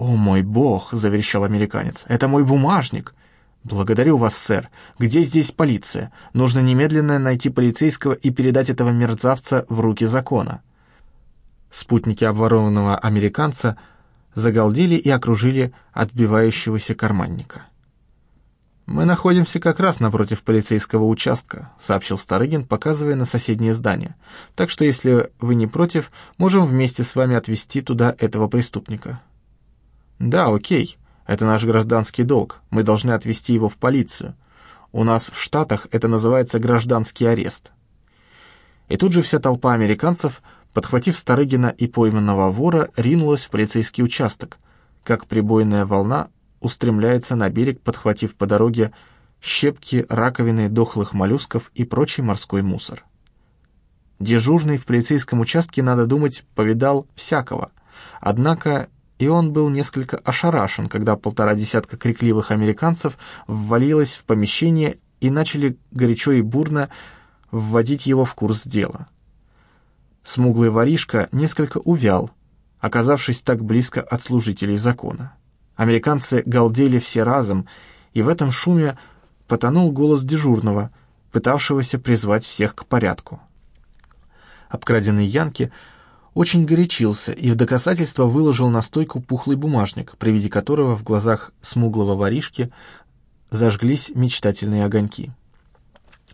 «О мой бог!» — заверещал американец. «Это мой бумажник!» «Благодарю вас, сэр. Где здесь полиция? Нужно немедленно найти полицейского и передать этого мерзавца в руки закона». Спутники обворованного американца загалдели и окружили отбивающегося карманника. «Мы находимся как раз напротив полицейского участка», — сообщил Старыгин, показывая на соседнее здание. «Так что, если вы не против, можем вместе с вами отвезти туда этого преступника». «Да, окей. Это наш гражданский долг. Мы должны отвезти его в полицию. У нас в Штатах это называется гражданский арест». И тут же вся толпа американцев, подхватив Старыгина и пойманного вора, ринулась в полицейский участок, как прибойная волна устремляется на берег, подхватив по дороге щепки, раковины, дохлых моллюсков и прочий морской мусор. Дежурный в полицейском участке, надо думать, повидал всякого. Однако и он был несколько ошарашен, когда полтора десятка крикливых американцев ввалилось в помещение и начали горячо и бурно вводить его в курс дела. Смуглый воришка несколько увял, оказавшись так близко от служителей закона. Американцы галдели все разом, и в этом шуме потонул голос дежурного, пытавшегося призвать всех к порядку. Обкраденный Янки очень горячился и в доказательство выложил на стойку пухлый бумажник, при виде которого в глазах смуглого воришки зажглись мечтательные огоньки.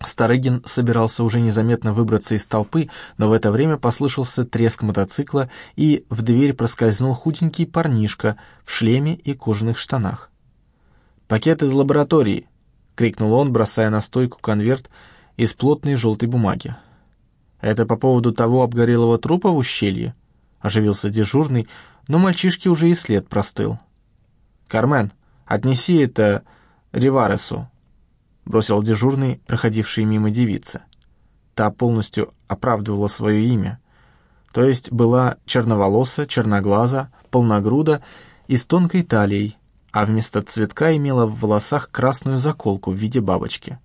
Старыгин собирался уже незаметно выбраться из толпы, но в это время послышался треск мотоцикла, и в дверь проскользнул худенький парнишка в шлеме и кожаных штанах. «Пакет из лаборатории!» — крикнул он, бросая на стойку конверт из плотной желтой бумаги. «Это по поводу того обгорелого трупа в ущелье?» — оживился дежурный, но мальчишке уже и след простыл. «Кармен, отнеси это Риваресу», бросил дежурный, проходивший мимо девицы. Та полностью оправдывала свое имя, то есть была черноволоса, черноглаза, полногруда и с тонкой талией, а вместо цветка имела в волосах красную заколку в виде бабочки.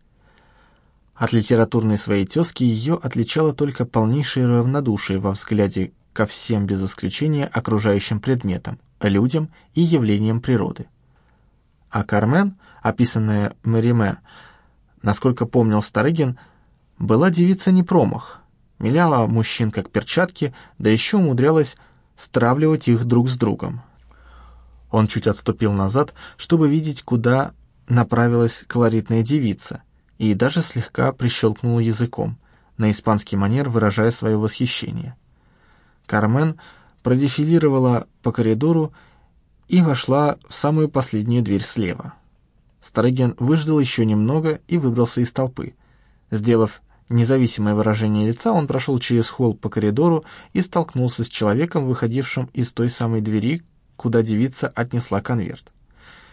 От литературной своей тезки ее отличало только полнейшее равнодушие во взгляде ко всем без исключения окружающим предметам, людям и явлениям природы. А Кармен, описанная Мериме, Насколько помнил Старыгин, была девица не промах. Миляла мужчин как перчатки, да еще умудрялась стравливать их друг с другом. Он чуть отступил назад, чтобы видеть, куда направилась колоритная девица, и даже слегка прищелкнул языком, на испанский манер выражая свое восхищение. Кармен продефилировала по коридору и вошла в самую последнюю дверь слева. Старыгин выждал еще немного и выбрался из толпы. Сделав независимое выражение лица, он прошел через холл по коридору и столкнулся с человеком, выходившим из той самой двери, куда девица отнесла конверт.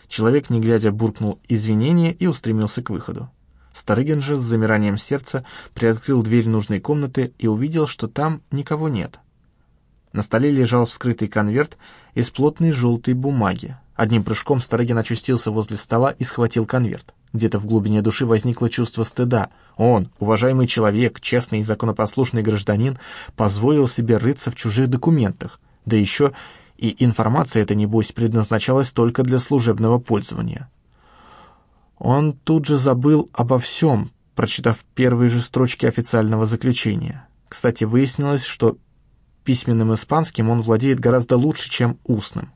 Человек, не глядя, буркнул извинения и устремился к выходу. Старыгин же с замиранием сердца приоткрыл дверь нужной комнаты и увидел, что там никого нет. На столе лежал вскрытый конверт из плотной желтой бумаги, Одним прыжком Старыгин очустился возле стола и схватил конверт. Где-то в глубине души возникло чувство стыда. Он, уважаемый человек, честный и законопослушный гражданин, позволил себе рыться в чужих документах. Да еще и информация эта, небось, предназначалась только для служебного пользования. Он тут же забыл обо всем, прочитав первые же строчки официального заключения. Кстати, выяснилось, что письменным испанским он владеет гораздо лучше, чем устным.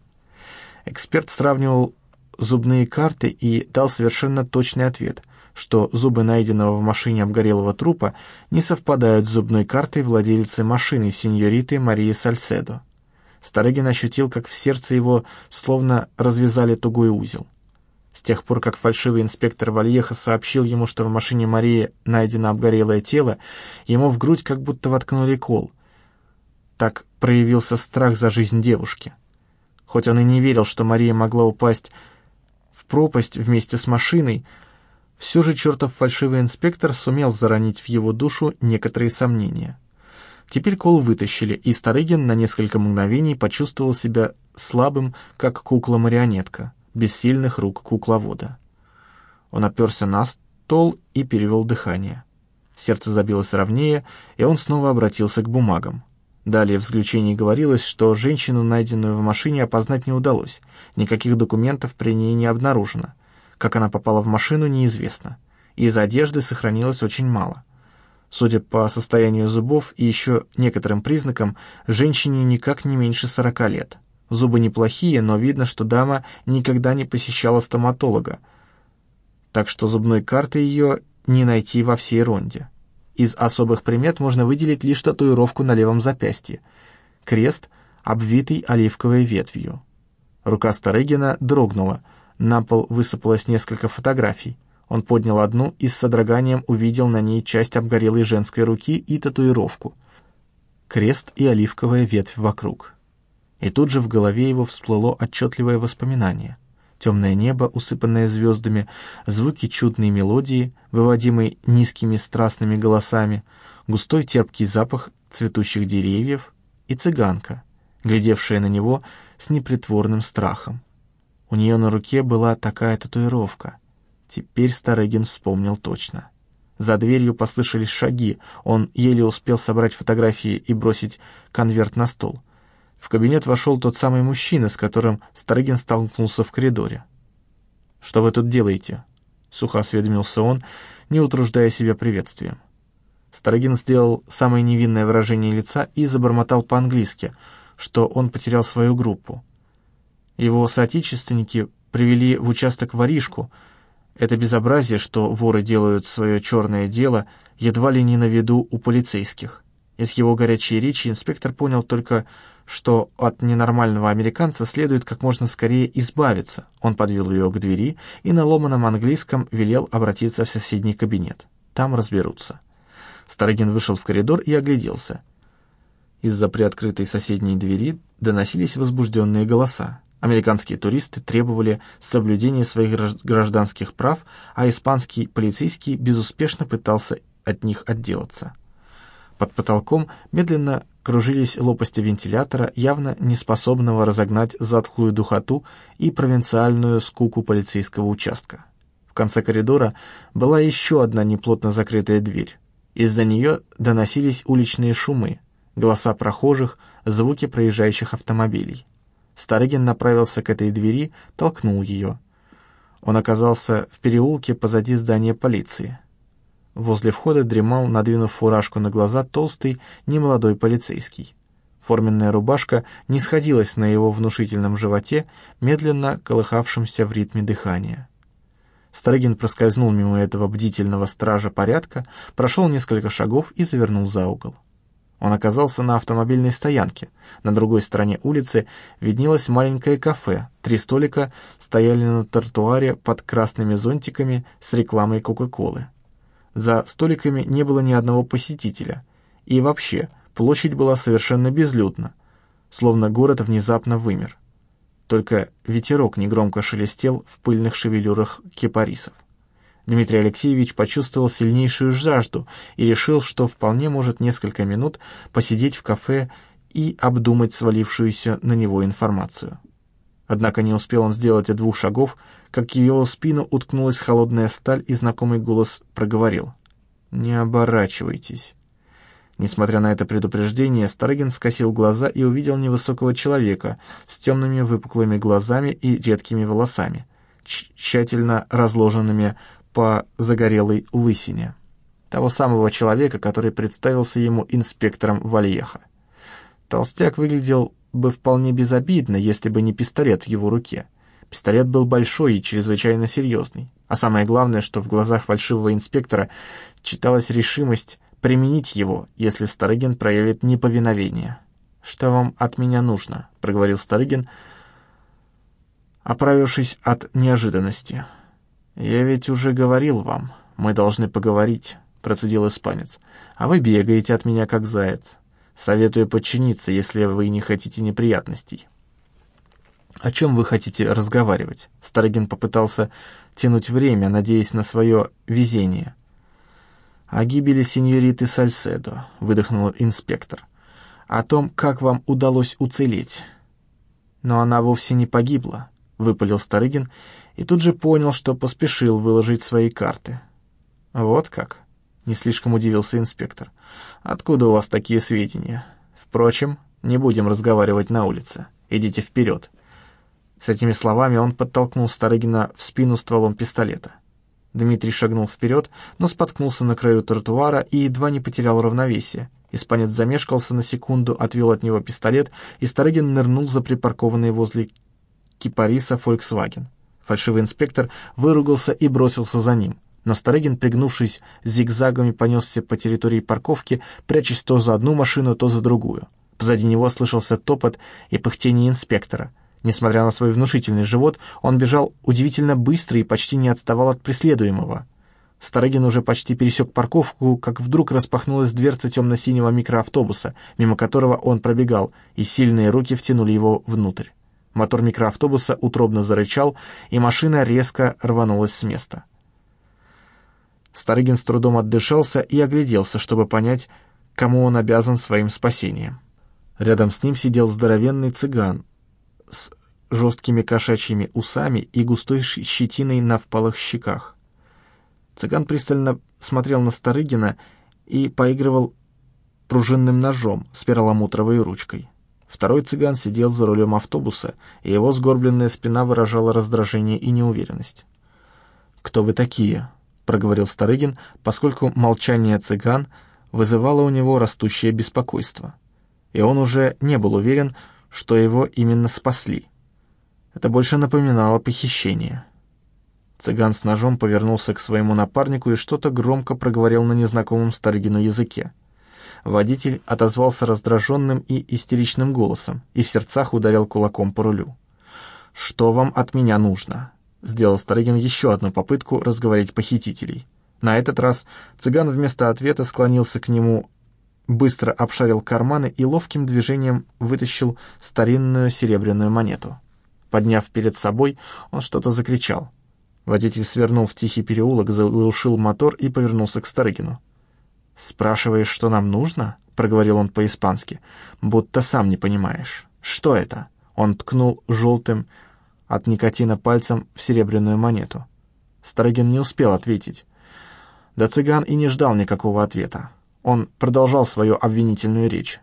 Эксперт сравнивал зубные карты и дал совершенно точный ответ, что зубы найденного в машине обгорелого трупа не совпадают с зубной картой владельца машины сеньориты Марии Сальседо. Старыгин ощутил, как в сердце его словно развязали тугой узел. С тех пор, как фальшивый инспектор Вальеха сообщил ему, что в машине Марии найдено обгорелое тело, ему в грудь как будто воткнули кол. Так проявился страх за жизнь девушки. Хоть он и не верил, что Мария могла упасть в пропасть вместе с машиной, все же чертов фальшивый инспектор сумел заронить в его душу некоторые сомнения. Теперь кол вытащили, и Старыгин на несколько мгновений почувствовал себя слабым, как кукла-марионетка, без сильных рук кукловода. Он оперся на стол и перевел дыхание. Сердце забилось ровнее, и он снова обратился к бумагам. Далее в заключении говорилось, что женщину, найденную в машине, опознать не удалось. Никаких документов при ней не обнаружено. Как она попала в машину, неизвестно. Из одежды сохранилось очень мало. Судя по состоянию зубов и еще некоторым признакам, женщине никак не меньше 40 лет. Зубы неплохие, но видно, что дама никогда не посещала стоматолога, так что зубной карты ее не найти во всей ронде. Из особых примет можно выделить лишь татуировку на левом запястье. Крест, обвитый оливковой ветвью. Рука Старыгина дрогнула, на пол высыпалось несколько фотографий. Он поднял одну и с содроганием увидел на ней часть обгорелой женской руки и татуировку. Крест и оливковая ветвь вокруг. И тут же в голове его всплыло отчетливое воспоминание темное небо, усыпанное звездами, звуки чудной мелодии, выводимой низкими страстными голосами, густой терпкий запах цветущих деревьев и цыганка, глядевшая на него с непритворным страхом. У нее на руке была такая татуировка. Теперь Старыгин вспомнил точно. За дверью послышались шаги, он еле успел собрать фотографии и бросить конверт на стол — в кабинет вошел тот самый мужчина, с которым Старыгин столкнулся в коридоре. «Что вы тут делаете?» — сухо осведомился он, не утруждая себя приветствием. Старыгин сделал самое невинное выражение лица и забормотал по-английски, что он потерял свою группу. Его соотечественники привели в участок воришку. Это безобразие, что воры делают свое черное дело, едва ли не на виду у полицейских. Из его горячей речи инспектор понял только, что от ненормального американца следует как можно скорее избавиться. Он подвел ее к двери и на ломаном английском велел обратиться в соседний кабинет. Там разберутся. Старыгин вышел в коридор и огляделся. Из-за приоткрытой соседней двери доносились возбужденные голоса. Американские туристы требовали соблюдения своих гражданских прав, а испанский полицейский безуспешно пытался от них отделаться. Под потолком медленно кружились лопасти вентилятора, явно неспособного разогнать затхлую духоту и провинциальную скуку полицейского участка. В конце коридора была еще одна неплотно закрытая дверь. Из-за нее доносились уличные шумы, голоса прохожих, звуки проезжающих автомобилей. Старыгин направился к этой двери, толкнул ее. Он оказался в переулке позади здания полиции. Возле входа дремал, надвинув фуражку на глаза, толстый, немолодой полицейский. Форменная рубашка не сходилась на его внушительном животе, медленно колыхавшемся в ритме дыхания. Старыгин проскользнул мимо этого бдительного стража порядка, прошел несколько шагов и завернул за угол. Он оказался на автомобильной стоянке. На другой стороне улицы виднелось маленькое кафе. Три столика стояли на тротуаре под красными зонтиками с рекламой Кока-Колы. За столиками не было ни одного посетителя. И вообще, площадь была совершенно безлюдна, словно город внезапно вымер. Только ветерок негромко шелестел в пыльных шевелюрах кипарисов. Дмитрий Алексеевич почувствовал сильнейшую жажду и решил, что вполне может несколько минут посидеть в кафе и обдумать свалившуюся на него информацию. Однако не успел он сделать и двух шагов, как в его спину уткнулась холодная сталь, и знакомый голос проговорил. «Не оборачивайтесь». Несмотря на это предупреждение, Старыгин скосил глаза и увидел невысокого человека с темными выпуклыми глазами и редкими волосами, тщательно разложенными по загорелой лысине. Того самого человека, который представился ему инспектором Вальеха. Толстяк выглядел бы вполне безобидно, если бы не пистолет в его руке. Пистолет был большой и чрезвычайно серьезный. А самое главное, что в глазах фальшивого инспектора читалась решимость применить его, если Старыгин проявит неповиновение. «Что вам от меня нужно?» — проговорил Старыгин, оправившись от неожиданности. «Я ведь уже говорил вам, мы должны поговорить», — процедил испанец. «А вы бегаете от меня, как заяц. Советую подчиниться, если вы не хотите неприятностей». «О чем вы хотите разговаривать?» Старыгин попытался тянуть время, надеясь на свое везение. «О гибели сеньориты Сальседо», — выдохнул инспектор. «О том, как вам удалось уцелеть». «Но она вовсе не погибла», — выпалил Старыгин, и тут же понял, что поспешил выложить свои карты. «Вот как?» — не слишком удивился инспектор. «Откуда у вас такие сведения?» Впрочем, не будем разговаривать на улице. Идите вперед». С этими словами он подтолкнул Старыгина в спину стволом пистолета. Дмитрий шагнул вперед, но споткнулся на краю тротуара и едва не потерял равновесие. Испанец замешкался на секунду, отвел от него пистолет, и Старыгин нырнул за припаркованный возле кипариса «Фольксваген». Фальшивый инспектор выругался и бросился за ним. Но Старыгин, пригнувшись зигзагами, понесся по территории парковки, прячась то за одну машину, то за другую. Позади него слышался топот и пыхтение инспектора — Несмотря на свой внушительный живот, он бежал удивительно быстро и почти не отставал от преследуемого. Старыгин уже почти пересек парковку, как вдруг распахнулась дверца темно-синего микроавтобуса, мимо которого он пробегал, и сильные руки втянули его внутрь. Мотор микроавтобуса утробно зарычал, и машина резко рванулась с места. Старыгин с трудом отдышался и огляделся, чтобы понять, кому он обязан своим спасением. Рядом с ним сидел здоровенный цыган с жесткими кошачьими усами и густой щетиной на впалых щеках. Цыган пристально смотрел на Старыгина и поигрывал пружинным ножом с перламутровой ручкой. Второй цыган сидел за рулем автобуса, и его сгорбленная спина выражала раздражение и неуверенность. «Кто вы такие?» — проговорил Старыгин, поскольку молчание цыган вызывало у него растущее беспокойство. И он уже не был уверен, что его именно спасли. Это больше напоминало похищение. Цыган с ножом повернулся к своему напарнику и что-то громко проговорил на незнакомом Старыгину языке. Водитель отозвался раздраженным и истеричным голосом и в сердцах ударил кулаком по рулю. «Что вам от меня нужно?» Сделал Старыгин еще одну попытку разговорить похитителей. На этот раз цыган вместо ответа склонился к нему быстро обшарил карманы и ловким движением вытащил старинную серебряную монету. Подняв перед собой, он что-то закричал. Водитель свернул в тихий переулок, заглушил мотор и повернулся к Старыгину. «Спрашиваешь, что нам нужно?» — проговорил он по-испански. «Будто сам не понимаешь. Что это?» Он ткнул желтым от никотина пальцем в серебряную монету. Старыгин не успел ответить. Да цыган и не ждал никакого ответа. Он продолжал свою обвинительную речь.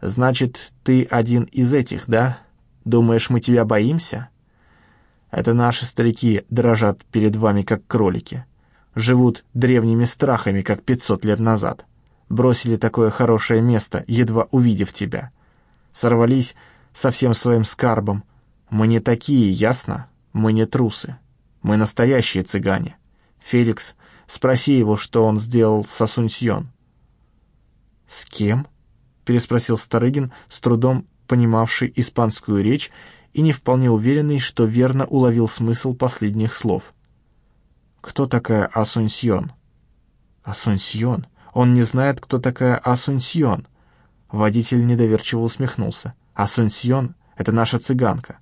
«Значит, ты один из этих, да? Думаешь, мы тебя боимся? Это наши старики дрожат перед вами, как кролики. Живут древними страхами, как пятьсот лет назад. Бросили такое хорошее место, едва увидев тебя. Сорвались со всем своим скарбом. Мы не такие, ясно? Мы не трусы. Мы настоящие цыгане. Феликс, спроси его, что он сделал с Асунсьон. «С кем?» — переспросил Старыгин, с трудом понимавший испанскую речь и не вполне уверенный, что верно уловил смысл последних слов. «Кто такая Асунсьон?» «Асунсьон? Он не знает, кто такая Асунсьон?» Водитель недоверчиво усмехнулся. «Асунсьон — это наша цыганка.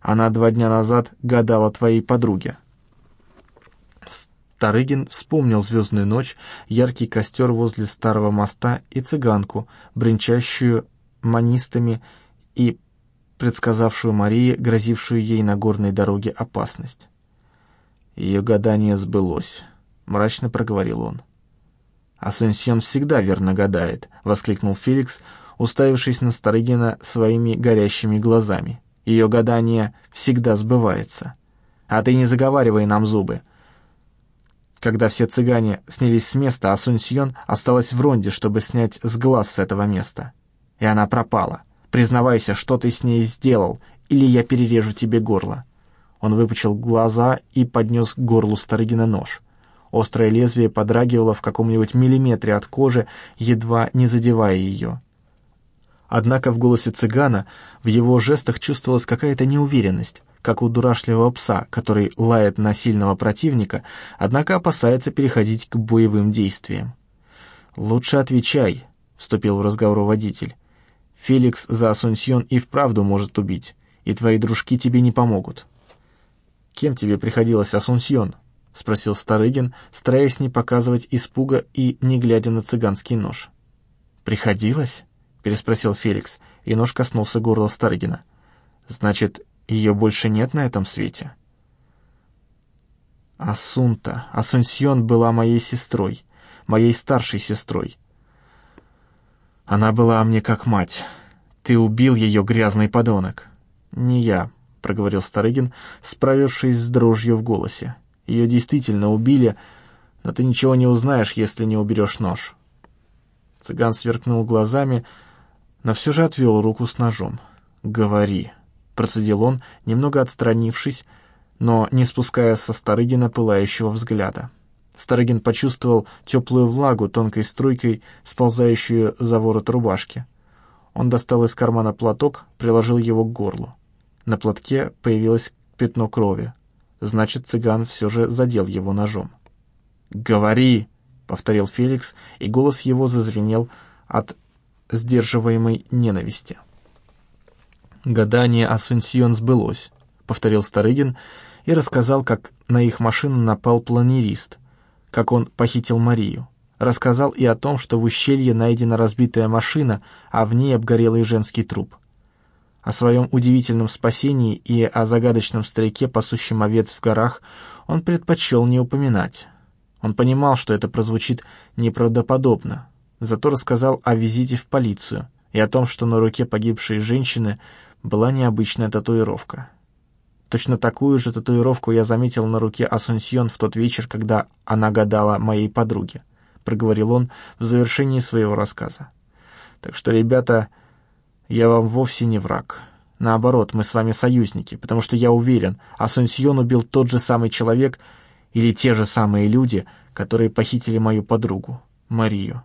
Она два дня назад гадала твоей подруге». Тарыгин вспомнил «Звездную ночь», яркий костер возле старого моста и цыганку, бренчащую манистами и предсказавшую Марии, грозившую ей на горной дороге опасность. Ее гадание сбылось, мрачно проговорил он. «Асунсьон всегда верно гадает», — воскликнул Феликс, уставившись на Старыгина своими горящими глазами. «Ее гадание всегда сбывается. А ты не заговаривай нам зубы. Когда все цыгане снялись с места, Асунсьон осталась в ронде, чтобы снять с глаз с этого места. И она пропала. Признавайся, что ты с ней сделал, или я перережу тебе горло». Он выпучил глаза и поднес к горлу Старыгина нож. Острое лезвие подрагивало в каком-нибудь миллиметре от кожи, едва не задевая ее. Однако в голосе цыгана, в его жестах чувствовалась какая-то неуверенность как у дурашливого пса, который лает на сильного противника, однако опасается переходить к боевым действиям. «Лучше отвечай», — вступил в разговор водитель. «Феликс за Асунсьон и вправду может убить, и твои дружки тебе не помогут». «Кем тебе приходилось Асунсьон?» — спросил Старыгин, стараясь не показывать испуга и не глядя на цыганский нож. «Приходилось?» — переспросил Феликс, и нож коснулся горла Старыгина. «Значит, ее больше нет на этом свете. Асунта, Асунсьон была моей сестрой, моей старшей сестрой. Она была мне как мать. Ты убил ее, грязный подонок. Не я, проговорил Старыгин, справившись с дрожью в голосе. Ее действительно убили, но ты ничего не узнаешь, если не уберешь нож. Цыган сверкнул глазами, но все же отвел руку с ножом. «Говори», — процедил он, немного отстранившись, но не спуская со Старыгина пылающего взгляда. Старыгин почувствовал теплую влагу тонкой струйкой, сползающую за ворот рубашки. Он достал из кармана платок, приложил его к горлу. На платке появилось пятно крови. Значит, цыган все же задел его ножом. «Говори!» — повторил Феликс, и голос его зазвенел от сдерживаемой ненависти. «Гадание Асунсьон сбылось», — повторил Старыгин и рассказал, как на их машину напал планерист — как он похитил Марию. Рассказал и о том, что в ущелье найдена разбитая машина, а в ней обгорелый женский труп. О своем удивительном спасении и о загадочном старике, пасущем овец в горах, он предпочел не упоминать. Он понимал, что это прозвучит неправдоподобно, зато рассказал о визите в полицию и о том, что на руке погибшей женщины была необычная татуировка. Точно такую же татуировку я заметил на руке Асунсьон в тот вечер, когда она гадала моей подруге», — проговорил он в завершении своего рассказа. «Так что, ребята, я вам вовсе не враг. Наоборот, мы с вами союзники, потому что я уверен, Асунсьон убил тот же самый человек или те же самые люди, которые похитили мою подругу, Марию».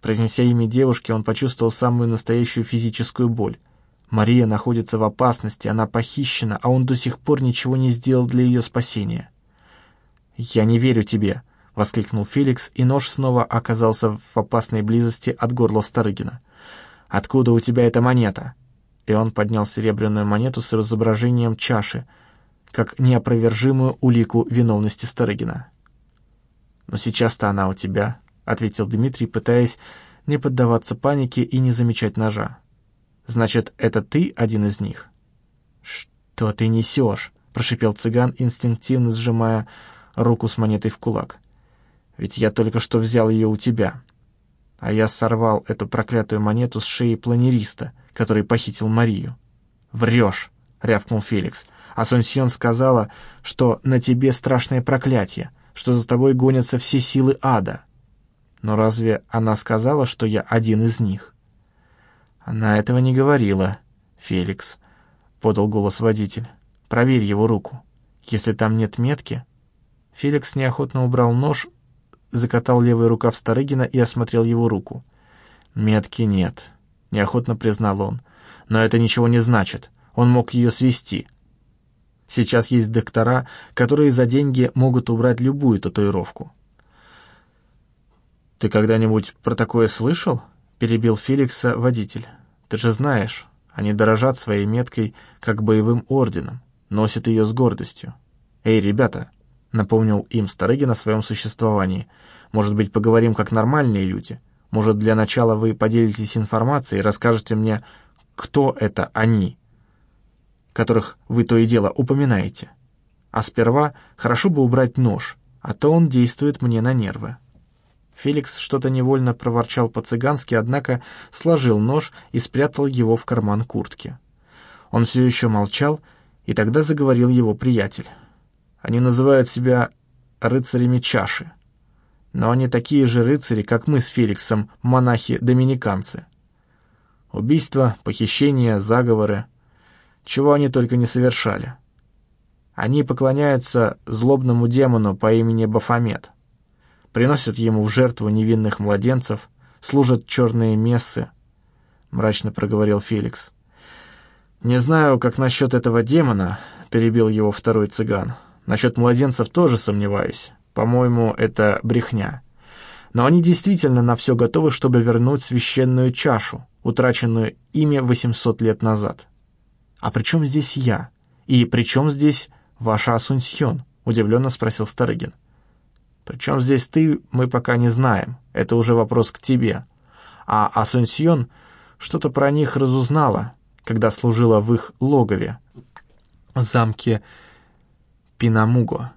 Произнеся имя девушки, он почувствовал самую настоящую физическую боль — Мария находится в опасности, она похищена, а он до сих пор ничего не сделал для ее спасения. «Я не верю тебе», — воскликнул Феликс, и нож снова оказался в опасной близости от горла Старыгина. «Откуда у тебя эта монета?» И он поднял серебряную монету с изображением чаши, как неопровержимую улику виновности Старыгина. «Но сейчас-то она у тебя», — ответил Дмитрий, пытаясь не поддаваться панике и не замечать ножа. Значит, это ты один из них?» «Что ты несешь?» — прошипел цыган, инстинктивно сжимая руку с монетой в кулак. «Ведь я только что взял ее у тебя. А я сорвал эту проклятую монету с шеи планериста, который похитил Марию». «Врешь!» — рявкнул Феликс. «Асунсьон сказала, что на тебе страшное проклятие, что за тобой гонятся все силы ада. Но разве она сказала, что я один из них?» «Она этого не говорила, Феликс», — подал голос водитель. «Проверь его руку. Если там нет метки...» Феликс неохотно убрал нож, закатал левый рукав Старыгина и осмотрел его руку. «Метки нет», — неохотно признал он. «Но это ничего не значит. Он мог ее свести. Сейчас есть доктора, которые за деньги могут убрать любую татуировку». «Ты когда-нибудь про такое слышал?» — перебил Феликса водитель. «Ты же знаешь, они дорожат своей меткой, как боевым орденом, носят ее с гордостью. Эй, ребята!» — напомнил им Старыгин о своем существовании. «Может быть, поговорим как нормальные люди? Может, для начала вы поделитесь информацией и расскажете мне, кто это они, которых вы то и дело упоминаете? А сперва хорошо бы убрать нож, а то он действует мне на нервы». Феликс что-то невольно проворчал по-цыгански, однако сложил нож и спрятал его в карман куртки. Он все еще молчал, и тогда заговорил его приятель. Они называют себя рыцарями чаши. Но они такие же рыцари, как мы с Феликсом, монахи-доминиканцы. Убийства, похищения, заговоры. Чего они только не совершали. Они поклоняются злобному демону по имени Бафомет приносят ему в жертву невинных младенцев, служат черные мессы», — мрачно проговорил Феликс. «Не знаю, как насчет этого демона», — перебил его второй цыган. «Насчет младенцев тоже сомневаюсь. По-моему, это брехня. Но они действительно на все готовы, чтобы вернуть священную чашу, утраченную ими 800 лет назад. А при чем здесь я? И при чем здесь ваша Асунсьон?» — удивленно спросил Старыгин. Причем здесь ты, мы пока не знаем. Это уже вопрос к тебе. А Асунсьон что-то про них разузнала, когда служила в их логове, замке Пинамуго.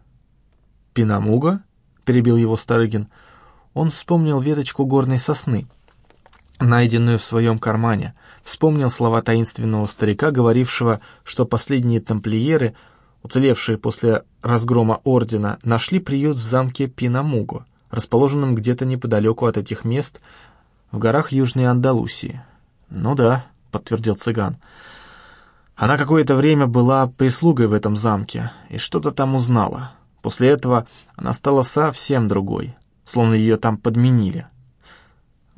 «Пинамуго?» — перебил его Старыгин. Он вспомнил веточку горной сосны, найденную в своем кармане, вспомнил слова таинственного старика, говорившего, что последние тамплиеры, уцелевшие после разгрома ордена, нашли приют в замке Пинамуго, расположенном где-то неподалеку от этих мест, в горах Южной Андалусии. «Ну да», — подтвердил цыган, — «она какое-то время была прислугой в этом замке и что-то там узнала. После этого она стала совсем другой, словно ее там подменили».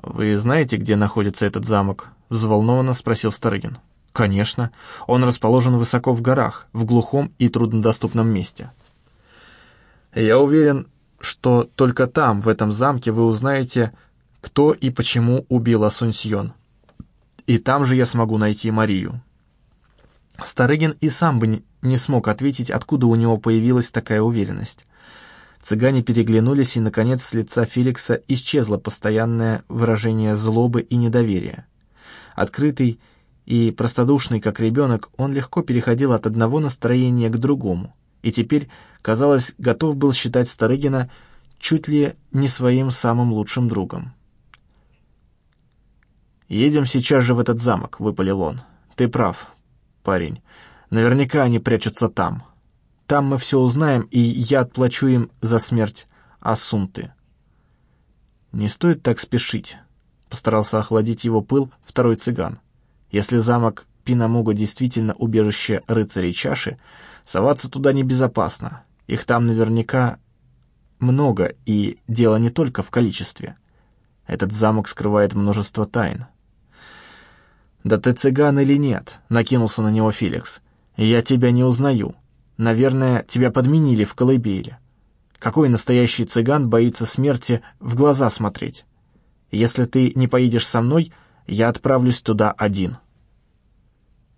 «Вы знаете, где находится этот замок?» — взволнованно спросил Старыгин. «Конечно. Он расположен высоко в горах, в глухом и труднодоступном месте». «Я уверен, что только там, в этом замке, вы узнаете, кто и почему убил Асунсьон. И там же я смогу найти Марию». Старыгин и сам бы не смог ответить, откуда у него появилась такая уверенность. Цыгане переглянулись, и, наконец, с лица Феликса исчезло постоянное выражение злобы и недоверия. Открытый и простодушный, как ребенок, он легко переходил от одного настроения к другому, и теперь, казалось, готов был считать Старыгина чуть ли не своим самым лучшим другом. «Едем сейчас же в этот замок», — выпалил он. «Ты прав, парень. Наверняка они прячутся там». Там мы все узнаем, и я отплачу им за смерть Асунты. Не стоит так спешить, постарался охладить его пыл второй цыган. Если замок Пинамуга действительно убежище рыцарей чаши, соваться туда небезопасно. Их там наверняка много, и дело не только в количестве. Этот замок скрывает множество тайн. «Да ты цыган или нет?» — накинулся на него Феликс. «Я тебя не узнаю. Наверное, тебя подменили в колыбели. Какой настоящий цыган боится смерти в глаза смотреть? Если ты не поедешь со мной, я отправлюсь туда один.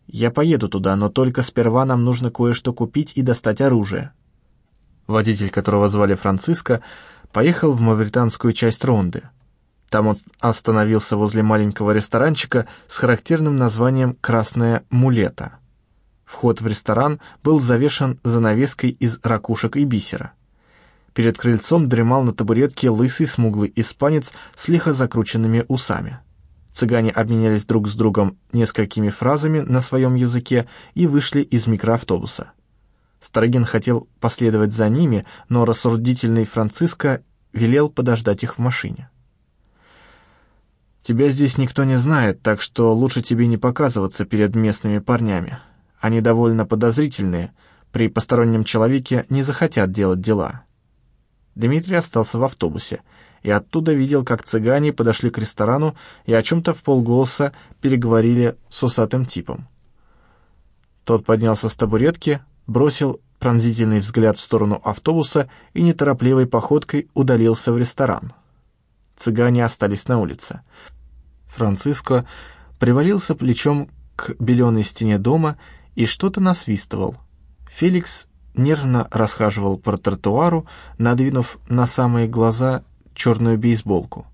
Я поеду туда, но только сперва нам нужно кое-что купить и достать оружие. Водитель, которого звали Франциско, поехал в мавританскую часть Ронды. Там он остановился возле маленького ресторанчика с характерным названием «Красная мулета». Вход в ресторан был завешен занавеской из ракушек и бисера. Перед крыльцом дремал на табуретке лысый смуглый испанец с лихо закрученными усами. Цыгане обменялись друг с другом несколькими фразами на своем языке и вышли из микроавтобуса. Старыгин хотел последовать за ними, но рассудительный Франциско велел подождать их в машине. «Тебя здесь никто не знает, так что лучше тебе не показываться перед местными парнями», они довольно подозрительные, при постороннем человеке не захотят делать дела. Дмитрий остался в автобусе и оттуда видел, как цыгане подошли к ресторану и о чем-то в полголоса переговорили с усатым типом. Тот поднялся с табуретки, бросил пронзительный взгляд в сторону автобуса и неторопливой походкой удалился в ресторан. Цыгане остались на улице. Франциско привалился плечом к беленой стене дома и что-то насвистывал. Феликс нервно расхаживал по тротуару, надвинув на самые глаза черную бейсболку.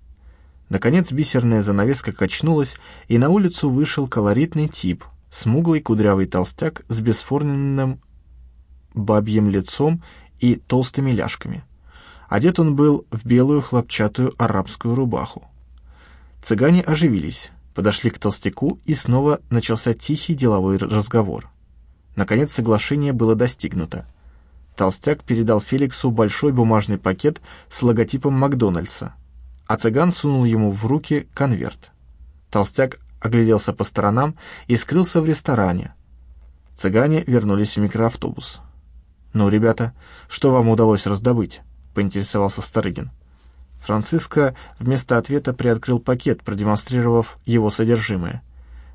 Наконец бисерная занавеска качнулась, и на улицу вышел колоритный тип, смуглый кудрявый толстяк с бесформенным бабьим лицом и толстыми ляжками. Одет он был в белую хлопчатую арабскую рубаху. Цыгане оживились подошли к толстяку, и снова начался тихий деловой разговор. Наконец соглашение было достигнуто. Толстяк передал Феликсу большой бумажный пакет с логотипом Макдональдса, а цыган сунул ему в руки конверт. Толстяк огляделся по сторонам и скрылся в ресторане. Цыгане вернулись в микроавтобус. «Ну, ребята, что вам удалось раздобыть?» — поинтересовался Старыгин. Франциско вместо ответа приоткрыл пакет, продемонстрировав его содержимое.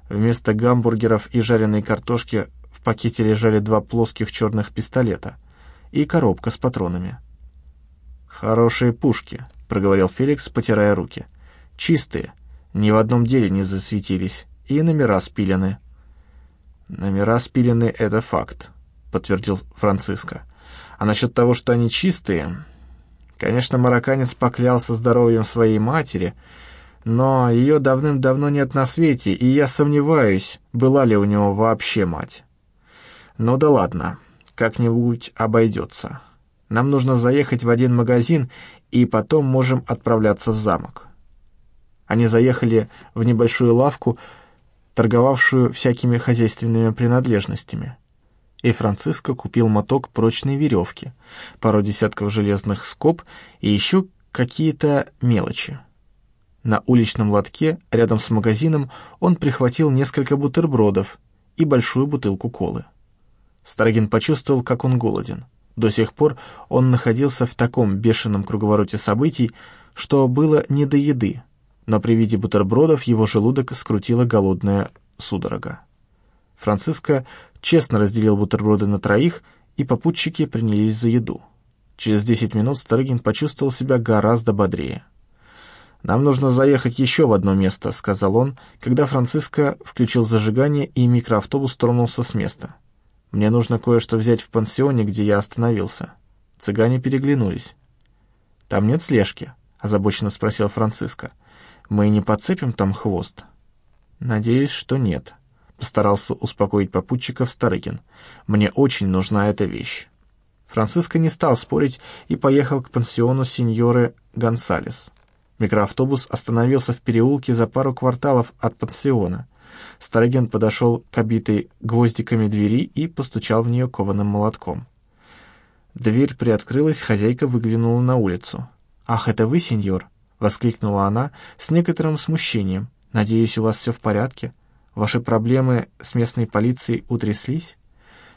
Вместо гамбургеров и жареной картошки в пакете лежали два плоских черных пистолета и коробка с патронами. «Хорошие пушки», — проговорил Феликс, потирая руки. «Чистые, ни в одном деле не засветились, и номера спилены». «Номера спилены — это факт», — подтвердил Франциско. «А насчет того, что они чистые, Конечно, марокканец поклялся здоровьем своей матери, но ее давным-давно нет на свете, и я сомневаюсь, была ли у него вообще мать. Ну да ладно, как-нибудь обойдется. Нам нужно заехать в один магазин, и потом можем отправляться в замок. Они заехали в небольшую лавку, торговавшую всякими хозяйственными принадлежностями. И Франциско купил моток прочной веревки, пару десятков железных скоб и еще какие-то мелочи. На уличном лотке, рядом с магазином, он прихватил несколько бутербродов и большую бутылку колы. Старогин почувствовал, как он голоден. До сих пор он находился в таком бешеном круговороте событий, что было не до еды, но при виде бутербродов его желудок скрутила голодная судорога. Франциско честно разделил бутерброды на троих, и попутчики принялись за еду. Через десять минут Старыгин почувствовал себя гораздо бодрее. «Нам нужно заехать еще в одно место», — сказал он, когда Франциско включил зажигание и микроавтобус тронулся с места. «Мне нужно кое-что взять в пансионе, где я остановился». Цыгане переглянулись. «Там нет слежки?» — озабоченно спросил Франциско. Мы не подцепим там хвост?» «Надеюсь, что нет», — постарался успокоить попутчиков Старыкин. «Мне очень нужна эта вещь». Франциско не стал спорить и поехал к пансиону сеньоры Гонсалес. Микроавтобус остановился в переулке за пару кварталов от пансиона. Старыгин подошел к обитой гвоздиками двери и постучал в нее кованым молотком. Дверь приоткрылась, хозяйка выглянула на улицу. «Ах, это вы, сеньор?» воскликнула она с некоторым смущением. «Надеюсь, у вас все в порядке? Ваши проблемы с местной полицией утряслись?»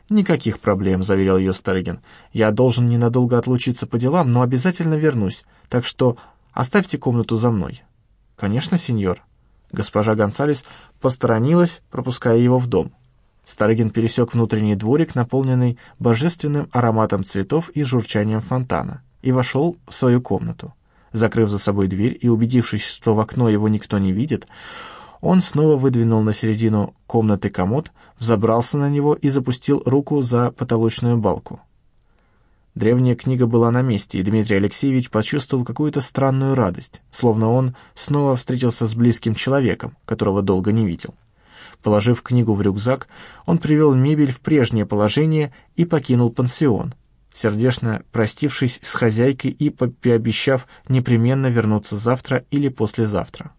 «Никаких проблем», — заверил ее Старыгин. «Я должен ненадолго отлучиться по делам, но обязательно вернусь, так что оставьте комнату за мной». «Конечно, сеньор». Госпожа Гонсалес посторонилась, пропуская его в дом. Старыгин пересек внутренний дворик, наполненный божественным ароматом цветов и журчанием фонтана, и вошел в свою комнату. Закрыв за собой дверь и убедившись, что в окно его никто не видит, он снова выдвинул на середину комнаты комод, взобрался на него и запустил руку за потолочную балку. Древняя книга была на месте, и Дмитрий Алексеевич почувствовал какую-то странную радость, словно он снова встретился с близким человеком, которого долго не видел. Положив книгу в рюкзак, он привел мебель в прежнее положение и покинул пансион — сердечно простившись с хозяйкой и пообещав непременно вернуться завтра или послезавтра.